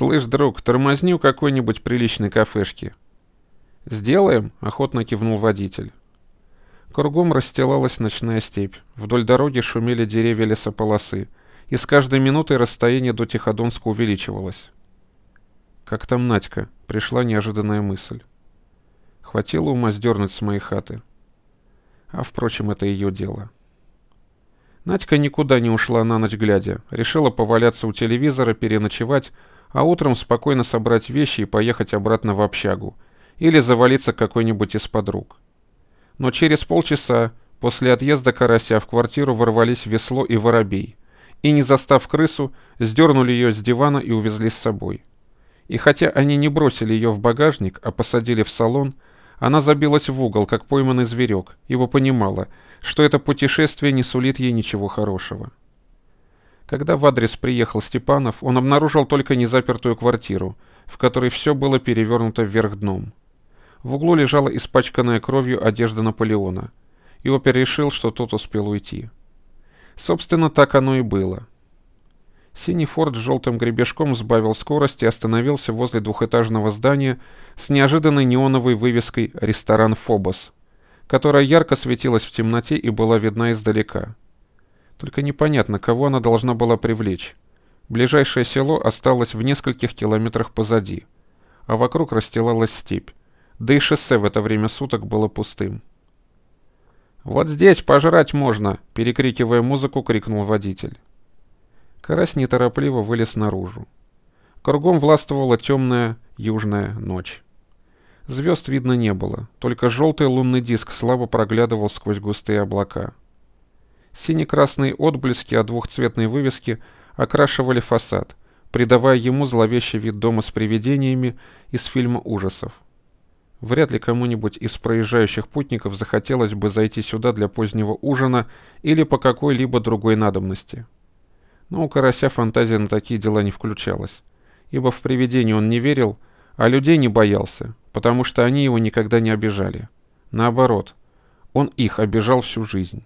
«Слышь, друг, тормозни у какой-нибудь приличной кафешки». «Сделаем?» — охотно кивнул водитель. Кругом расстилалась ночная степь. Вдоль дороги шумели деревья лесополосы, и с каждой минутой расстояние до Тиходонска увеличивалось. «Как там Надька?» — пришла неожиданная мысль. Хватило ума сдернуть с моей хаты. А, впрочем, это ее дело. Надька никуда не ушла на ночь глядя. Решила поваляться у телевизора, переночевать, а утром спокойно собрать вещи и поехать обратно в общагу. Или завалиться какой-нибудь из подруг. Но через полчаса, после отъезда карася, в квартиру ворвались весло и воробей. И, не застав крысу, сдернули ее с дивана и увезли с собой. И хотя они не бросили ее в багажник, а посадили в салон, она забилась в угол, как пойманный зверек, ибо понимала, что это путешествие не сулит ей ничего хорошего. Когда в адрес приехал Степанов, он обнаружил только незапертую квартиру, в которой все было перевернуто вверх дном. В углу лежала испачканная кровью одежда Наполеона, и опер решил, что тот успел уйти. Собственно, так оно и было. Синий форт с желтым гребешком сбавил скорость и остановился возле двухэтажного здания с неожиданной неоновой вывеской «Ресторан Фобос», которая ярко светилась в темноте и была видна издалека. Только непонятно, кого она должна была привлечь. Ближайшее село осталось в нескольких километрах позади, а вокруг расстилалась степь, да и шоссе в это время суток было пустым. «Вот здесь пожрать можно!» — перекрикивая музыку, крикнул водитель. Карась неторопливо вылез наружу. Кругом властвовала темная южная ночь. Звезд видно не было, только желтый лунный диск слабо проглядывал сквозь густые облака. Сине-красные отблески от двухцветной вывески окрашивали фасад, придавая ему зловещий вид дома с привидениями из фильма ужасов. Вряд ли кому-нибудь из проезжающих путников захотелось бы зайти сюда для позднего ужина или по какой-либо другой надобности. Но у Карася фантазия на такие дела не включалась, ибо в привидения он не верил, а людей не боялся, потому что они его никогда не обижали. Наоборот, он их обижал всю жизнь.